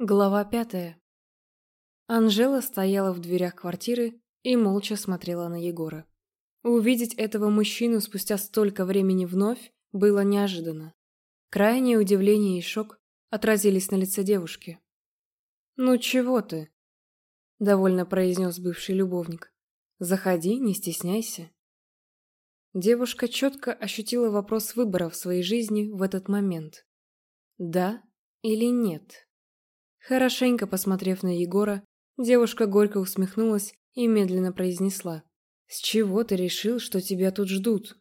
Глава пятая. Анжела стояла в дверях квартиры и молча смотрела на Егора. Увидеть этого мужчину спустя столько времени вновь было неожиданно. Крайнее удивление и шок отразились на лице девушки. «Ну чего ты?» – довольно произнес бывший любовник. «Заходи, не стесняйся». Девушка четко ощутила вопрос выбора в своей жизни в этот момент. «Да или нет?» Хорошенько посмотрев на Егора, девушка горько усмехнулась и медленно произнесла. «С чего ты решил, что тебя тут ждут?»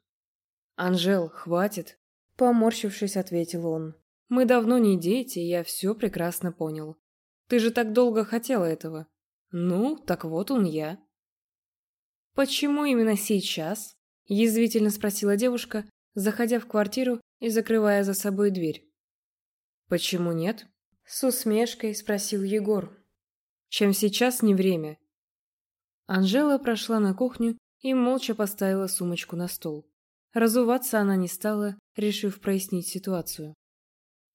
«Анжел, хватит!» Поморщившись, ответил он. «Мы давно не дети, я все прекрасно понял. Ты же так долго хотела этого. Ну, так вот он я». «Почему именно сейчас?» Язвительно спросила девушка, заходя в квартиру и закрывая за собой дверь. «Почему нет?» С усмешкой спросил Егор. Чем сейчас не время. Анжела прошла на кухню и молча поставила сумочку на стол. Разуваться она не стала, решив прояснить ситуацию.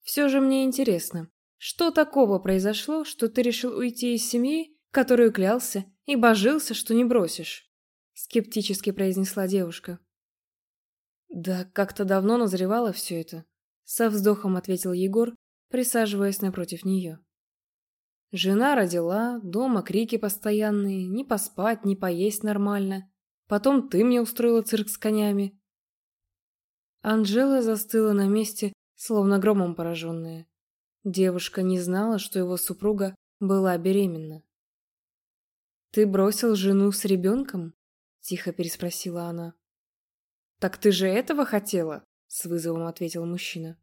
Все же мне интересно, что такого произошло, что ты решил уйти из семьи, которую клялся и божился, что не бросишь? Скептически произнесла девушка. Да как-то давно назревало все это. Со вздохом ответил Егор, присаживаясь напротив нее. Жена родила, дома крики постоянные, не поспать, не поесть нормально. Потом ты мне устроила цирк с конями. Анжела застыла на месте, словно громом пораженная. Девушка не знала, что его супруга была беременна. «Ты бросил жену с ребенком?» – тихо переспросила она. «Так ты же этого хотела?» – с вызовом ответил мужчина.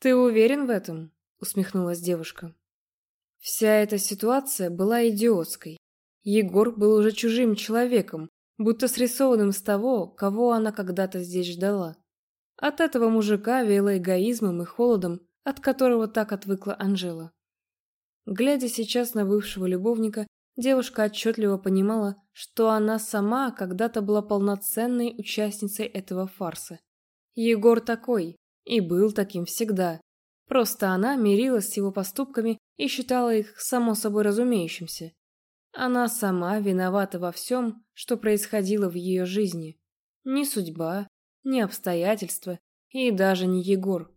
«Ты уверен в этом?» – усмехнулась девушка. Вся эта ситуация была идиотской. Егор был уже чужим человеком, будто срисованным с того, кого она когда-то здесь ждала. От этого мужика веяло эгоизмом и холодом, от которого так отвыкла Анжела. Глядя сейчас на бывшего любовника, девушка отчетливо понимала, что она сама когда-то была полноценной участницей этого фарса. Егор такой, и был таким всегда. Просто она мирилась с его поступками и считала их само собой разумеющимся. Она сама виновата во всем, что происходило в ее жизни. Ни судьба, ни обстоятельства и даже не Егор.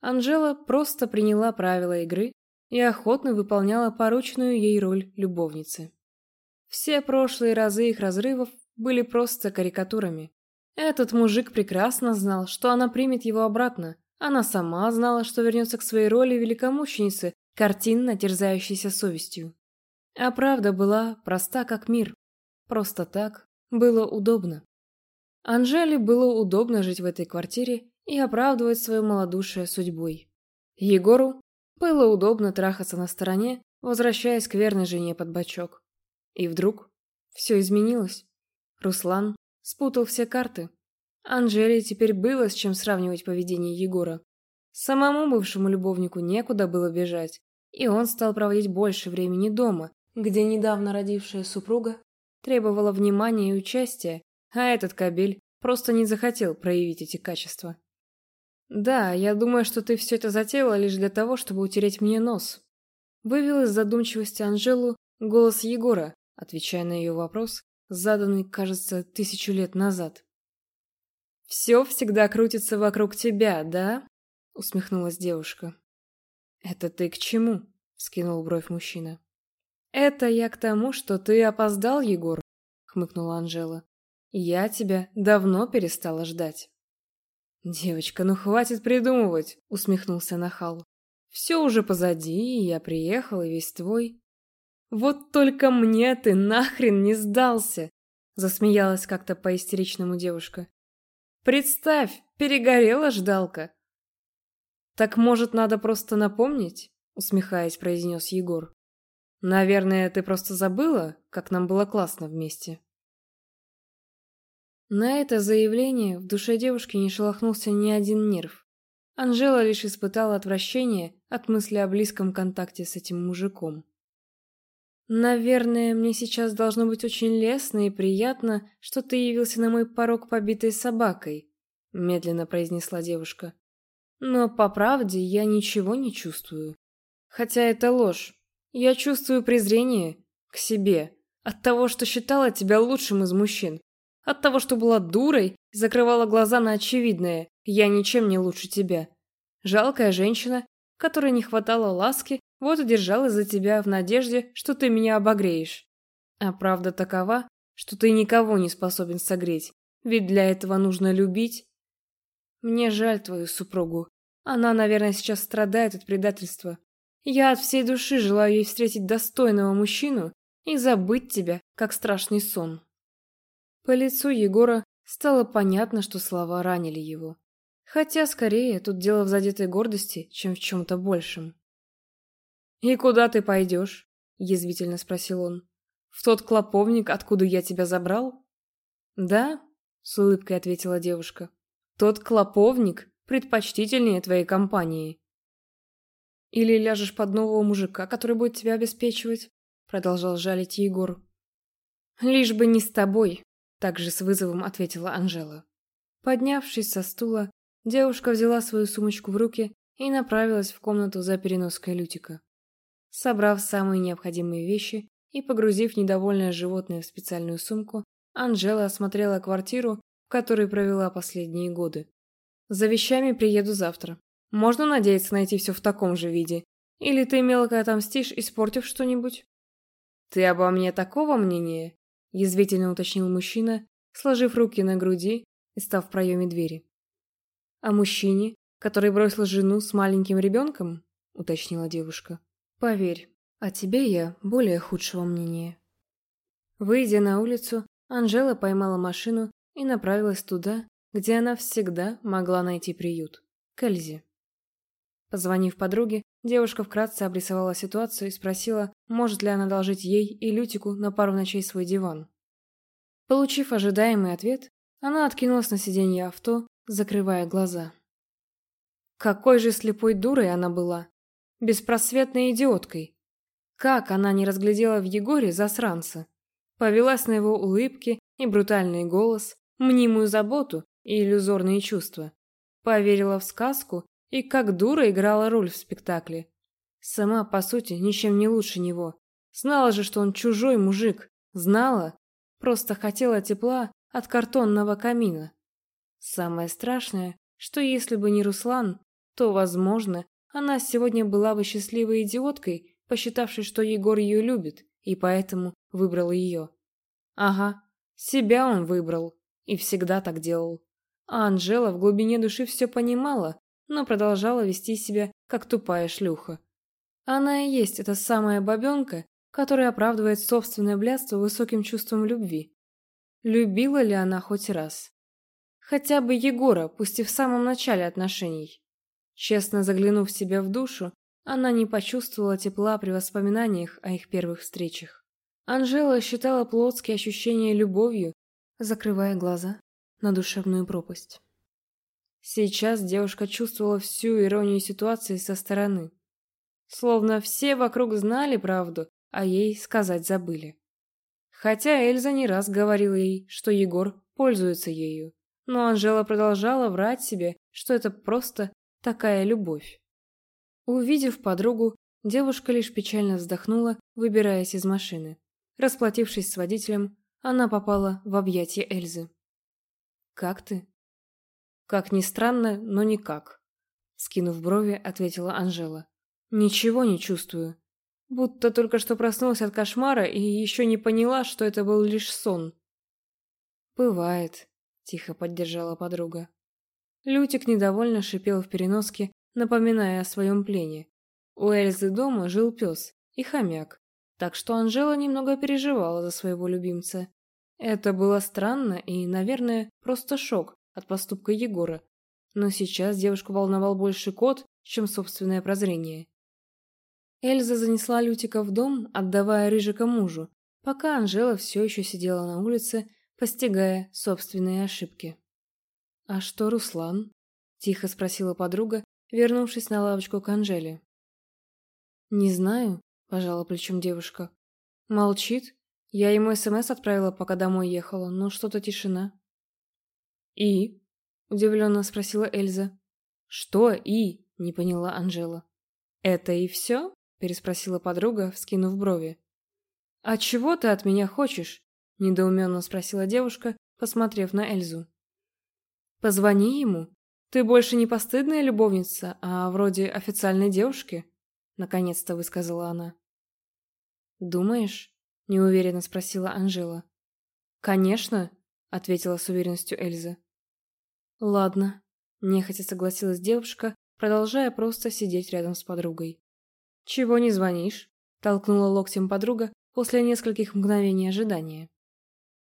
Анжела просто приняла правила игры и охотно выполняла порученную ей роль любовницы. Все прошлые разы их разрывов были просто карикатурами. Этот мужик прекрасно знал, что она примет его обратно. Она сама знала, что вернется к своей роли великомученицы, картинно терзающейся совестью. А правда была проста как мир. Просто так было удобно. Анжеле было удобно жить в этой квартире и оправдывать свое малодушие судьбой. Егору было удобно трахаться на стороне, возвращаясь к верной жене под бочок. И вдруг все изменилось. Руслан Спутал все карты. Анжеле теперь было с чем сравнивать поведение Егора. Самому бывшему любовнику некуда было бежать, и он стал проводить больше времени дома, где недавно родившая супруга требовала внимания и участия, а этот кабель просто не захотел проявить эти качества. «Да, я думаю, что ты все это затеяла лишь для того, чтобы утереть мне нос», вывел из задумчивости Анжелу голос Егора, отвечая на ее вопрос, заданный, кажется, тысячу лет назад. «Все всегда крутится вокруг тебя, да?» — усмехнулась девушка. «Это ты к чему?» — скинул бровь мужчина. «Это я к тому, что ты опоздал, Егор», — хмыкнула Анжела. «Я тебя давно перестала ждать». «Девочка, ну хватит придумывать», — усмехнулся Нахал. «Все уже позади, и я приехал, и весь твой. «Вот только мне ты нахрен не сдался!» Засмеялась как-то по-истеричному девушка. «Представь, перегорела ждалка!» «Так, может, надо просто напомнить?» Усмехаясь, произнес Егор. «Наверное, ты просто забыла, как нам было классно вместе?» На это заявление в душе девушки не шелохнулся ни один нерв. Анжела лишь испытала отвращение от мысли о близком контакте с этим мужиком. «Наверное, мне сейчас должно быть очень лестно и приятно, что ты явился на мой порог побитой собакой», — медленно произнесла девушка. «Но, по правде, я ничего не чувствую. Хотя это ложь. Я чувствую презрение к себе от того, что считала тебя лучшим из мужчин. От того, что была дурой и закрывала глаза на очевидное. Я ничем не лучше тебя. Жалкая женщина, которой не хватало ласки, вот и держалась за тебя в надежде, что ты меня обогреешь. А правда такова, что ты никого не способен согреть, ведь для этого нужно любить. Мне жаль твою супругу. Она, наверное, сейчас страдает от предательства. Я от всей души желаю ей встретить достойного мужчину и забыть тебя, как страшный сон. По лицу Егора стало понятно, что слова ранили его. Хотя, скорее, тут дело в задетой гордости, чем в чем-то большем. «И куда ты пойдешь?» – язвительно спросил он. «В тот клоповник, откуда я тебя забрал?» «Да», – с улыбкой ответила девушка. «Тот клоповник предпочтительнее твоей компании». «Или ляжешь под нового мужика, который будет тебя обеспечивать?» – продолжал жалить Егор. «Лишь бы не с тобой», – также с вызовом ответила Анжела. Поднявшись со стула, девушка взяла свою сумочку в руки и направилась в комнату за переноской Лютика. Собрав самые необходимые вещи и погрузив недовольное животное в специальную сумку, Анжела осмотрела квартиру, в которой провела последние годы. «За вещами приеду завтра. Можно надеяться найти все в таком же виде? Или ты мелко отомстишь, испортив что-нибудь?» «Ты обо мне такого мнения?» – язвительно уточнил мужчина, сложив руки на груди и став в проеме двери. «О мужчине, который бросил жену с маленьким ребенком?» – уточнила девушка. Поверь, о тебе я более худшего мнения. Выйдя на улицу, Анжела поймала машину и направилась туда, где она всегда могла найти приют – к Эльзе. Позвонив подруге, девушка вкратце обрисовала ситуацию и спросила, может ли она одолжить ей и Лютику на пару ночей свой диван. Получив ожидаемый ответ, она откинулась на сиденье авто, закрывая глаза. Какой же слепой дурой она была! Беспросветной идиоткой. Как она не разглядела в Егоре засранца? Повелась на его улыбки и брутальный голос, мнимую заботу и иллюзорные чувства. Поверила в сказку и как дура играла роль в спектакле. Сама, по сути, ничем не лучше него. Знала же, что он чужой мужик. Знала. Просто хотела тепла от картонного камина. Самое страшное, что если бы не Руслан, то, возможно, она сегодня была бы счастливой идиоткой, посчитавшей, что Егор ее любит, и поэтому выбрал ее. Ага, себя он выбрал, и всегда так делал. А Анжела в глубине души все понимала, но продолжала вести себя, как тупая шлюха. Она и есть эта самая бабенка, которая оправдывает собственное блядство высоким чувством любви. Любила ли она хоть раз? Хотя бы Егора, пусть и в самом начале отношений. Честно заглянув себе в душу, она не почувствовала тепла при воспоминаниях о их первых встречах. Анжела считала плотские ощущения любовью, закрывая глаза на душевную пропасть. Сейчас девушка чувствовала всю иронию ситуации со стороны. Словно все вокруг знали правду, а ей сказать забыли. Хотя Эльза не раз говорила ей, что Егор пользуется ею. Но Анжела продолжала врать себе, что это просто Такая любовь. Увидев подругу, девушка лишь печально вздохнула, выбираясь из машины. Расплатившись с водителем, она попала в объятия Эльзы. «Как ты?» «Как ни странно, но никак», — скинув брови, ответила Анжела. «Ничего не чувствую. Будто только что проснулась от кошмара и еще не поняла, что это был лишь сон». «Бывает», — тихо поддержала подруга. Лютик недовольно шипел в переноске, напоминая о своем плене. У Эльзы дома жил пес и хомяк, так что Анжела немного переживала за своего любимца. Это было странно и, наверное, просто шок от поступка Егора. Но сейчас девушку волновал больше кот, чем собственное прозрение. Эльза занесла Лютика в дом, отдавая Рыжика мужу, пока Анжела все еще сидела на улице, постигая собственные ошибки. «А что Руслан?» – тихо спросила подруга, вернувшись на лавочку к Анжеле. «Не знаю», – пожала плечом девушка. «Молчит. Я ему СМС отправила, пока домой ехала, но что-то тишина». «И?» – удивленно спросила Эльза. «Что «и?» – не поняла Анжела. «Это и все?» переспросила подруга, вскинув брови. «А чего ты от меня хочешь?» – недоуменно спросила девушка, посмотрев на Эльзу. «Позвони ему. Ты больше не постыдная любовница, а вроде официальной девушки», – наконец-то высказала она. «Думаешь?» – неуверенно спросила Анжела. «Конечно», — ответила с уверенностью Эльза. «Ладно», — нехотя согласилась девушка, продолжая просто сидеть рядом с подругой. «Чего не звонишь?» — толкнула локтем подруга после нескольких мгновений ожидания.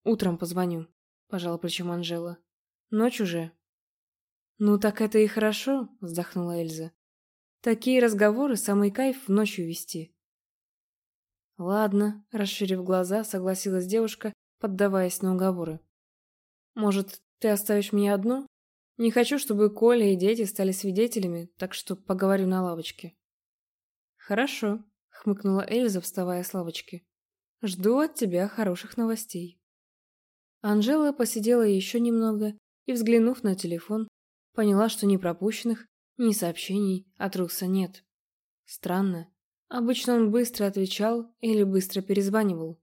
«Утром позвоню», — пожала плечом Анжела. «Ночь уже». «Ну так это и хорошо», — вздохнула Эльза. «Такие разговоры самый кайф ночью вести». «Ладно», — расширив глаза, согласилась девушка, поддаваясь на уговоры. «Может, ты оставишь меня одну? Не хочу, чтобы Коля и дети стали свидетелями, так что поговорю на лавочке». «Хорошо», — хмыкнула Эльза, вставая с лавочки. «Жду от тебя хороших новостей». Анжела посидела еще немного и, взглянув на телефон, поняла, что ни пропущенных, ни сообщений от Руса нет. Странно. Обычно он быстро отвечал или быстро перезванивал.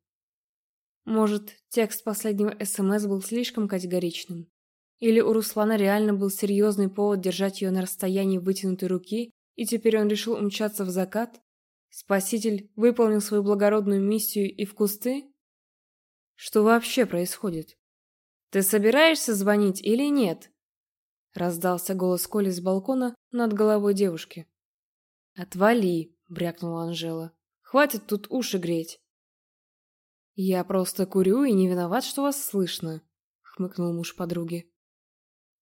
Может, текст последнего СМС был слишком категоричным? Или у Руслана реально был серьезный повод держать ее на расстоянии вытянутой руки, и теперь он решил умчаться в закат? Спаситель выполнил свою благородную миссию и в кусты? Что вообще происходит? «Ты собираешься звонить или нет?» Раздался голос Коли с балкона над головой девушки. «Отвали!» — брякнула Анжела. «Хватит тут уши греть!» «Я просто курю и не виноват, что вас слышно», — хмыкнул муж подруги.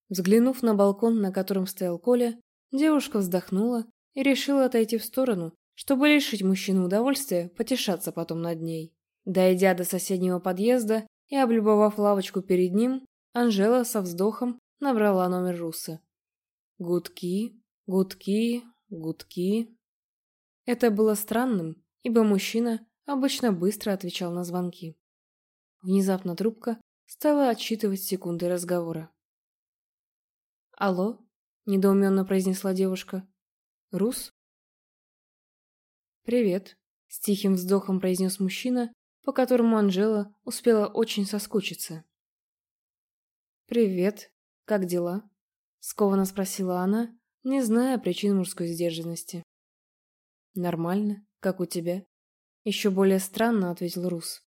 Взглянув на балкон, на котором стоял Коля, девушка вздохнула и решила отойти в сторону, чтобы лишить мужчину удовольствия потешаться потом над ней. Дойдя до соседнего подъезда и облюбовав лавочку перед ним, Анжела со вздохом набрала номер Руса. Гудки, гудки, гудки. Это было странным, ибо мужчина обычно быстро отвечал на звонки. Внезапно трубка стала отсчитывать секунды разговора. «Алло?» – недоуменно произнесла девушка. «Рус?» «Привет», – с тихим вздохом произнес мужчина, по которому Анжела успела очень соскучиться. «Привет. Как дела?» – скованно спросила она, не зная причин мужской сдержанности. «Нормально. Как у тебя?» Еще более странно, ответил Рус.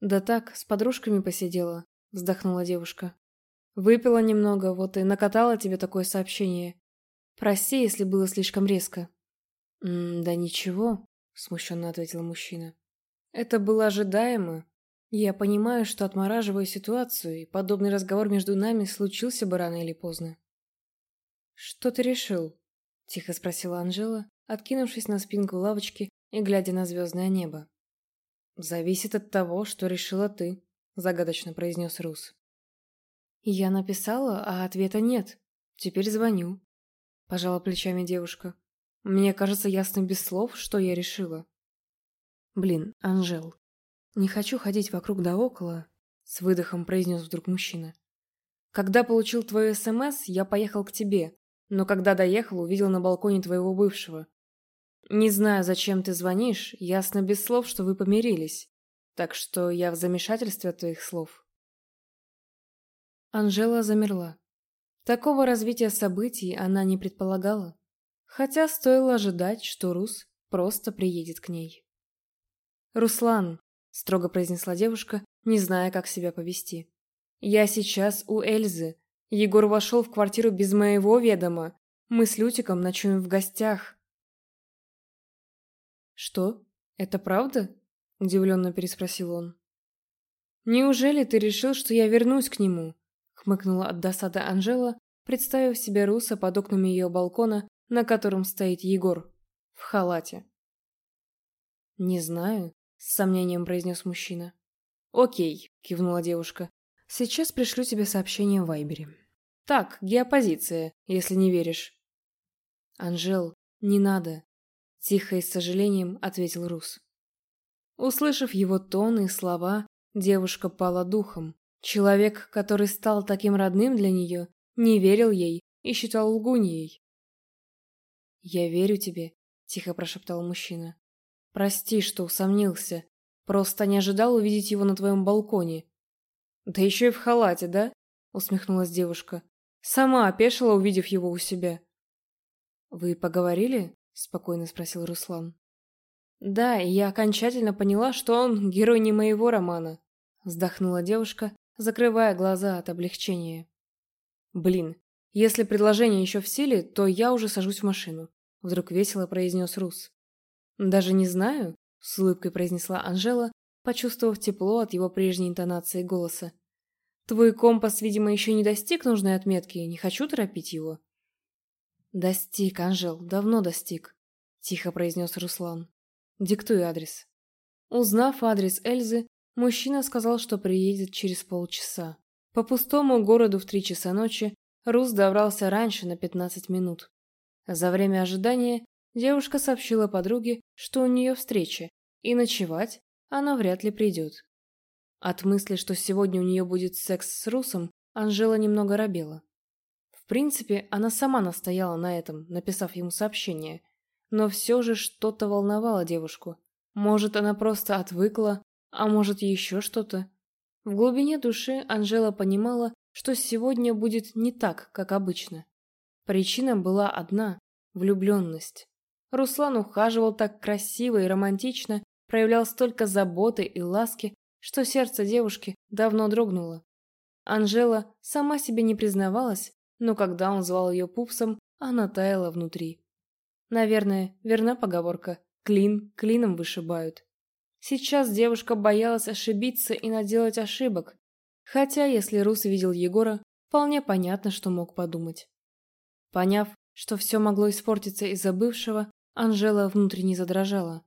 Да так, с подружками посидела, вздохнула девушка. Выпила немного, вот и накатала тебе такое сообщение. Прости, если было слишком резко. М да ничего, смущенно ответил мужчина. Это было ожидаемо. Я понимаю, что отмораживаю ситуацию, и подобный разговор между нами случился бы рано или поздно. Что ты решил? Тихо спросила Анжела, откинувшись на спинку лавочки и глядя на звездное небо. «Зависит от того, что решила ты», — загадочно произнес Рус. «Я написала, а ответа нет. Теперь звоню», — пожала плечами девушка. «Мне кажется ясным без слов, что я решила». «Блин, Анжел, не хочу ходить вокруг да около», — с выдохом произнес вдруг мужчина. «Когда получил твой СМС, я поехал к тебе, но когда доехал, увидел на балконе твоего бывшего. Не знаю, зачем ты звонишь, ясно без слов, что вы помирились. Так что я в замешательстве от твоих слов. Анжела замерла. Такого развития событий она не предполагала. Хотя стоило ожидать, что Рус просто приедет к ней. «Руслан», — строго произнесла девушка, не зная, как себя повести. «Я сейчас у Эльзы. Егор вошел в квартиру без моего ведома. Мы с Лютиком ночуем в гостях. «Что? Это правда?» – удивленно переспросил он. «Неужели ты решил, что я вернусь к нему?» – хмыкнула от досады Анжела, представив себе Руса под окнами ее балкона, на котором стоит Егор. В халате. «Не знаю», – с сомнением произнес мужчина. «Окей», – кивнула девушка. «Сейчас пришлю тебе сообщение в Вайбере». «Так, геопозиция, если не веришь». «Анжел, не надо. Тихо и с сожалением ответил Рус. Услышав его тон и слова, девушка пала духом. Человек, который стал таким родным для нее, не верил ей и считал лгуньей. «Я верю тебе. тихо прошептал мужчина. Прости, что усомнился. Просто не ожидал увидеть его на твоем балконе. Да еще и в халате, да? усмехнулась девушка. Сама опешила, увидев его у себя. Вы поговорили? спокойно спросил Руслан. Да, и я окончательно поняла, что он герой не моего романа, вздохнула девушка, закрывая глаза от облегчения. Блин, если предложение еще в силе, то я уже сажусь в машину, вдруг весело произнес Рус. Даже не знаю, с улыбкой произнесла Анжела, почувствовав тепло от его прежней интонации голоса. Твой компас, видимо, еще не достиг нужной отметки, не хочу торопить его. Достиг, Анжел, давно достиг, тихо произнес Руслан. Диктуй адрес. Узнав адрес Эльзы, мужчина сказал, что приедет через полчаса. По пустому городу в три часа ночи Рус добрался раньше на пятнадцать минут. За время ожидания девушка сообщила подруге, что у нее встреча, и ночевать она вряд ли придет. От мысли, что сегодня у нее будет секс с Русом, Анжела немного робела. В принципе, она сама настояла на этом, написав ему сообщение, но все же что-то волновало девушку. Может, она просто отвыкла, а может, еще что-то. В глубине души Анжела понимала, что сегодня будет не так, как обычно. Причина была одна – влюбленность. Руслан ухаживал так красиво и романтично, проявлял столько заботы и ласки, что сердце девушки давно дрогнуло. Анжела сама себе не признавалась, но когда он звал ее пупсом, она таяла внутри. Наверное, верна поговорка «клин клином вышибают». Сейчас девушка боялась ошибиться и наделать ошибок, хотя если Рус видел Егора, вполне понятно, что мог подумать. Поняв, что все могло испортиться из-за бывшего, Анжела внутренне задрожала.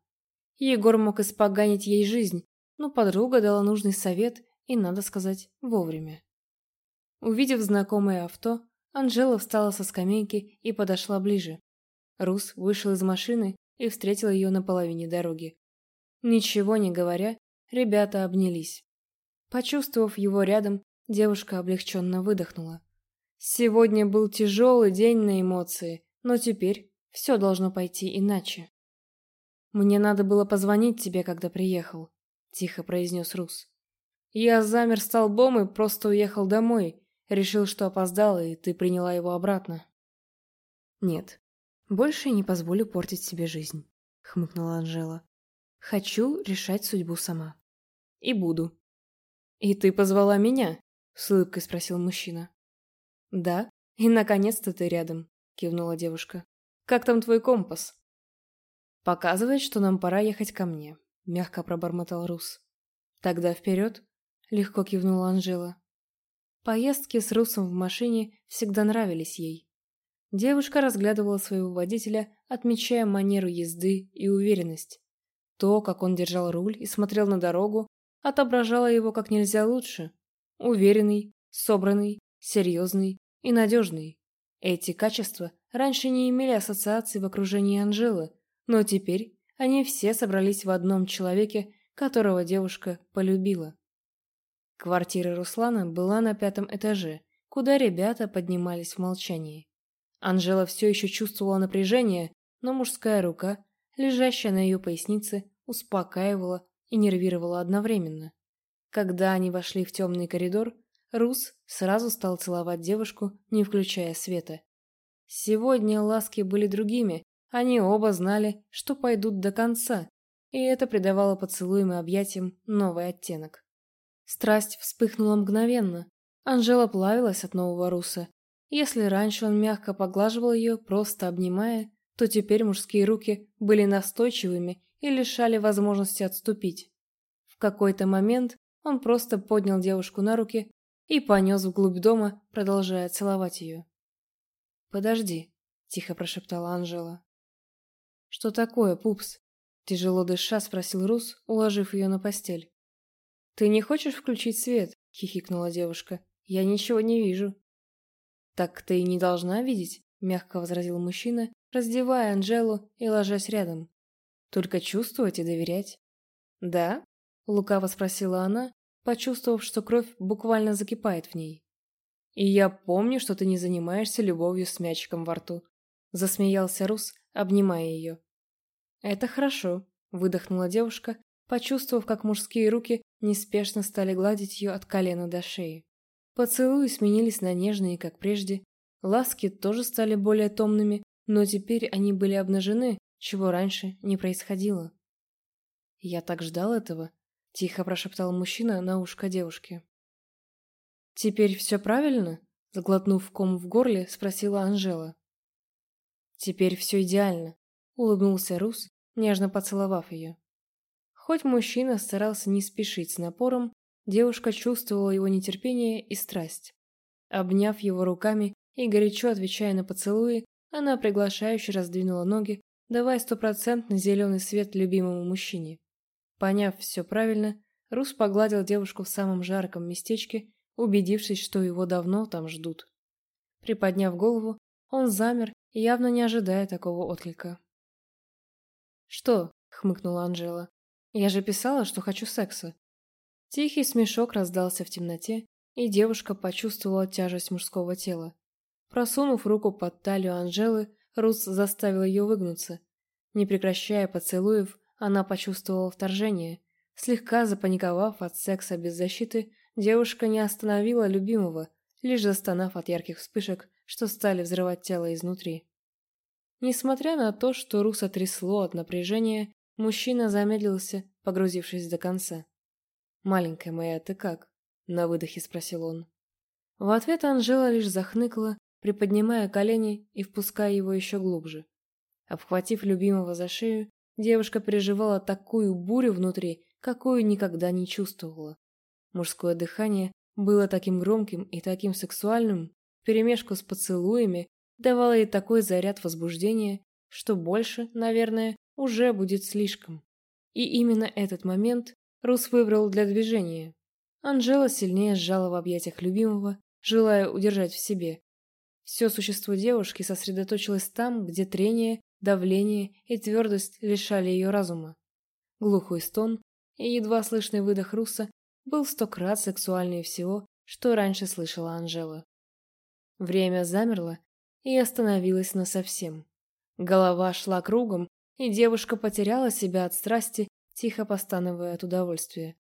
Егор мог испоганить ей жизнь, но подруга дала нужный совет и, надо сказать, вовремя. Увидев знакомое авто, Анжела встала со скамейки и подошла ближе. Рус вышел из машины и встретил ее на половине дороги. Ничего не говоря, ребята обнялись. Почувствовав его рядом, девушка облегченно выдохнула. Сегодня был тяжелый день на эмоции, но теперь все должно пойти иначе. «Мне надо было позвонить тебе, когда приехал», — тихо произнес Рус. «Я замер столбом и просто уехал домой. Решил, что опоздал, и ты приняла его обратно». «Нет, больше не позволю портить себе жизнь, хмыкнула Анжела. Хочу решать судьбу сама. И буду. И ты позвала меня? С улыбкой спросил мужчина. Да, и наконец-то ты рядом, кивнула девушка. Как там твой компас? Показывает, что нам пора ехать ко мне, мягко пробормотал Рус. Тогда вперед, легко кивнула Анжела. Поездки с Русом в машине всегда нравились ей. Девушка разглядывала своего водителя, отмечая манеру езды и уверенность. То, как он держал руль и смотрел на дорогу, отображало его как нельзя лучше. Уверенный, собранный, серьезный и надежный. Эти качества раньше не имели ассоциаций в окружении Анжелы, но теперь они все собрались в одном человеке, которого девушка полюбила. Квартира Руслана была на пятом этаже, куда ребята поднимались в молчании. Анжела все еще чувствовала напряжение, но мужская рука, лежащая на ее пояснице, успокаивала и нервировала одновременно. Когда они вошли в темный коридор, Рус сразу стал целовать девушку, не включая света. Сегодня ласки были другими, они оба знали, что пойдут до конца, и это придавало поцелуям и объятиям новый оттенок. Страсть вспыхнула мгновенно. Анжела плавилась от нового Руса, если раньше он мягко поглаживал ее, просто обнимая, то теперь мужские руки были настойчивыми и лишали возможности отступить. В какой-то момент он просто поднял девушку на руки и понес вглубь дома, продолжая целовать ее. «Подожди», — тихо прошептала Анжела. «Что такое, пупс?» — тяжело дыша спросил Рус, уложив ее на постель. «Ты не хочешь включить свет?» — хихикнула девушка. «Я ничего не вижу». «Так ты и не должна видеть», — мягко возразил мужчина, раздевая Анжелу и ложась рядом. «Только чувствовать и доверять». «Да?» — лукаво спросила она, почувствовав, что кровь буквально закипает в ней. «И я помню, что ты не занимаешься любовью с мячиком во рту», — засмеялся Рус, обнимая ее. Это хорошо, выдохнула девушка, почувствовав, как мужские руки неспешно стали гладить ее от колена до шеи. Поцелуи сменились на нежные, как прежде. Ласки тоже стали более томными, но теперь они были обнажены, чего раньше не происходило. «Я так ждал этого», — тихо прошептал мужчина на ушко девушки. «Теперь все правильно?» — заглотнув ком в горле, спросила Анжела. «Теперь все идеально», — улыбнулся Рус, нежно поцеловав ее. Хоть мужчина старался не спешить с напором, девушка чувствовала его нетерпение и страсть. Обняв его руками и горячо отвечая на поцелуи, она приглашающе раздвинула ноги, давая стопроцентный зеленый свет любимому мужчине. Поняв все правильно, Рус погладил девушку в самом жарком местечке, убедившись, что его давно там ждут. Приподняв голову, он замер, явно не ожидая такого отклика. «Что?» — хмыкнула Анжела. «Я же писала, что хочу секса». Тихий смешок раздался в темноте, и девушка почувствовала тяжесть мужского тела. Просунув руку под талию Анжелы, Рус заставил ее выгнуться. Не прекращая поцелуев, она почувствовала вторжение. Слегка запаниковав от секса без защиты, девушка не остановила любимого, лишь застонав от ярких вспышек, что стали взрывать тело изнутри. Несмотря на то, что Руса трясло от напряжения, мужчина замедлился, погрузившись до конца. «Маленькая моя, ты как?» — на выдохе спросил он. В ответ Анжела лишь захныкала, приподнимая колени и впуская его еще глубже. Обхватив любимого за шею, Девушка переживала такую бурю внутри, какую никогда не чувствовала. Мужское дыхание было таким громким и таким сексуальным, вперемешку с поцелуями, давало ей такой заряд возбуждения, что больше, наверное, уже будет слишком. И именно этот момент Рус выбрал для движения. Анжела сильнее сжала в объятиях любимого, желая удержать в себе. Все существо девушки сосредоточилось там, где трение давление и твердость лишали ее разума. Глухой стон и едва слышный выдох Руса был сто крат сексуальнее всего, что раньше слышала Анжела. Время замерло и остановилось насовсем. Голова шла кругом, и девушка потеряла себя от страсти, тихо постановая от удовольствия.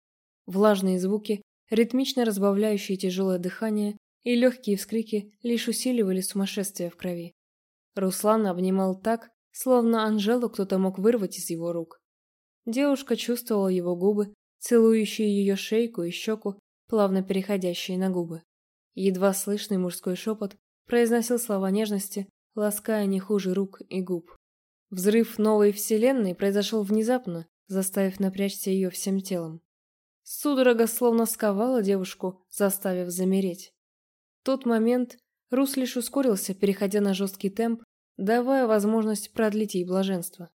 Влажные звуки, ритмично разбавляющие тяжелое дыхание и легкие вскрики лишь усиливали сумасшествие в крови. Руслан обнимал так, словно Анжелу кто-то мог вырвать из его рук. Девушка чувствовала его губы, целующие ее шейку и щеку, плавно переходящие на губы. Едва слышный мужской шепот произносил слова нежности, лаская не хуже рук и губ. Взрыв новой вселенной произошел внезапно, заставив напрячься ее всем телом. Судорога словно сковала девушку, заставив замереть. В тот момент Рус лишь ускорился, переходя на жесткий темп, давая возможность продлить ей блаженство.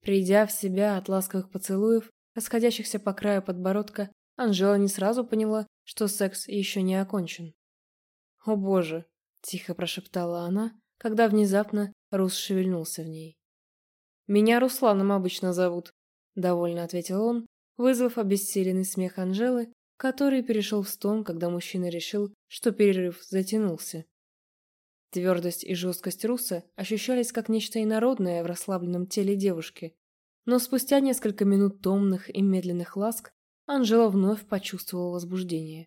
Придя в себя от ласковых поцелуев, расходящихся по краю подбородка, Анжела не сразу поняла, что секс еще не окончен. «О боже!» – тихо прошептала она, когда внезапно Рус шевельнулся в ней. «Меня Русланом обычно зовут», – довольно ответил он, вызвав обессиленный смех Анжелы, который перешел в стон, когда мужчина решил, что перерыв затянулся. Твердость и жесткость Руса ощущались как нечто инородное в расслабленном теле девушки. Но спустя несколько минут томных и медленных ласк Анжела вновь почувствовала возбуждение.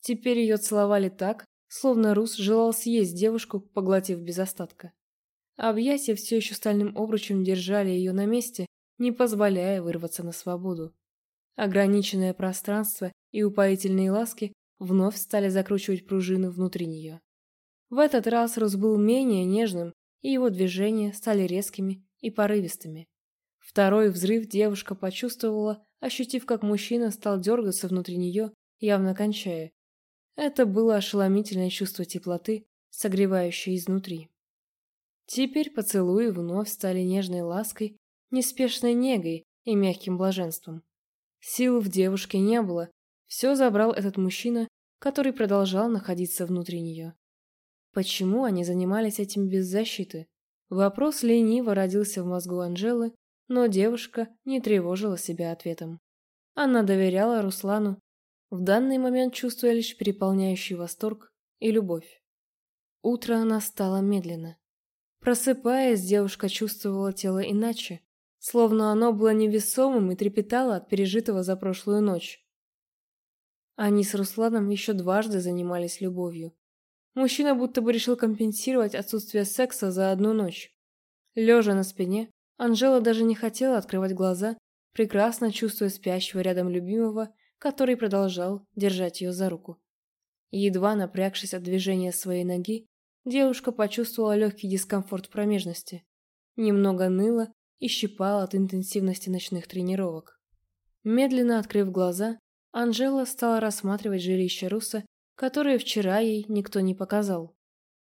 Теперь ее целовали так, словно Рус желал съесть девушку, поглотив без остатка. Объятия все еще стальным обручем держали ее на месте, не позволяя вырваться на свободу. Ограниченное пространство и упоительные ласки вновь стали закручивать пружины внутри нее. В этот раз Рус был менее нежным, и его движения стали резкими и порывистыми. Второй взрыв девушка почувствовала, ощутив, как мужчина стал дергаться внутри нее, явно кончая. Это было ошеломительное чувство теплоты, согревающее изнутри. Теперь поцелуи вновь стали нежной лаской, неспешной негой и мягким блаженством. Сил в девушке не было, все забрал этот мужчина, который продолжал находиться внутри нее. Почему они занимались этим без защиты? Вопрос лениво родился в мозгу Анжелы, но девушка не тревожила себя ответом. Она доверяла Руслану, в данный момент чувствуя лишь переполняющий восторг и любовь. Утро настало медленно. Просыпаясь, девушка чувствовала тело иначе, словно оно было невесомым и трепетало от пережитого за прошлую ночь. Они с Русланом еще дважды занимались любовью. Мужчина будто бы решил компенсировать отсутствие секса за одну ночь. Лежа на спине, Анжела даже не хотела открывать глаза, прекрасно чувствуя спящего рядом любимого, который продолжал держать ее за руку. Едва напрягшись от движения своей ноги, девушка почувствовала легкий дискомфорт в промежности. Немного ныло и щипала от интенсивности ночных тренировок. Медленно открыв глаза, Анжела стала рассматривать жилище Руса которые вчера ей никто не показал.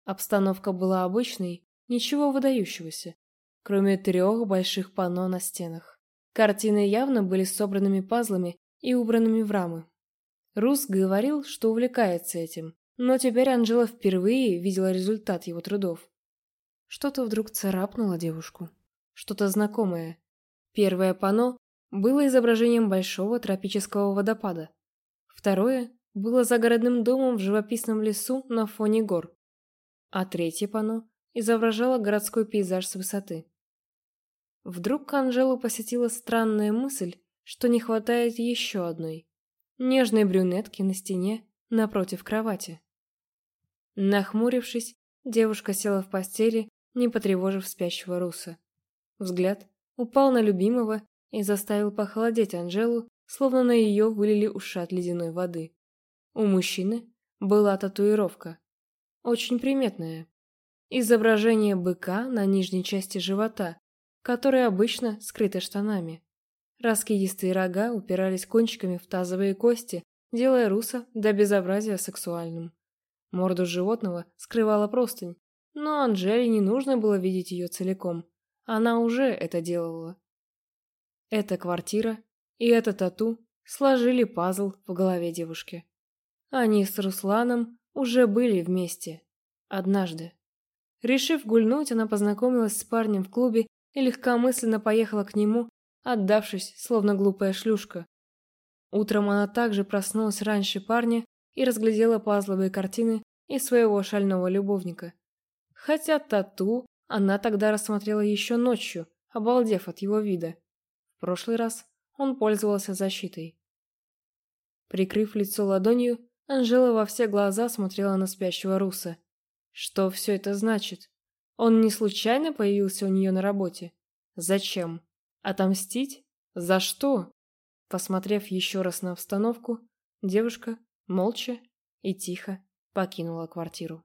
Обстановка была обычной, ничего выдающегося, кроме трех больших панно на стенах. Картины явно были собранными пазлами и убранными в рамы. Рус говорил, что увлекается этим, но теперь Анжела впервые видела результат его трудов. Что-то вдруг царапнуло девушку. Что-то знакомое. Первое панно было изображением большого тропического водопада. Второе было загородным домом в живописном лесу на фоне гор, а третье панно изображало городской пейзаж с высоты. Вдруг Анжелу посетила странная мысль, что не хватает еще одной – нежной брюнетки на стене напротив кровати. Нахмурившись, девушка села в постели, не потревожив спящего Руса. Взгляд упал на любимого и заставил похолодеть Анжелу, словно на ее вылили ушат ледяной воды. У мужчины была татуировка. Очень приметная. Изображение быка на нижней части живота, которое обычно скрыто штанами. Раскидистые рога упирались кончиками в тазовые кости, делая Руса до безобразия сексуальным. Морду животного скрывала простынь, но Анжеле не нужно было видеть ее целиком. Она уже это делала. Эта квартира и это тату сложили пазл в голове девушки. Они с Русланом уже были вместе. Однажды. Решив гульнуть, она познакомилась с парнем в клубе и легкомысленно поехала к нему, отдавшись, словно глупая шлюшка. Утром она также проснулась раньше парня и разглядела пазловые картины и своего шального любовника. Хотя тату она тогда рассмотрела еще ночью, обалдев от его вида. В прошлый раз он пользовался защитой. Прикрыв лицо ладонью, Анжела во все глаза смотрела на спящего Руса. Что все это значит? Он не случайно появился у нее на работе? Зачем? Отомстить? За что? Посмотрев еще раз на обстановку, девушка молча и тихо покинула квартиру.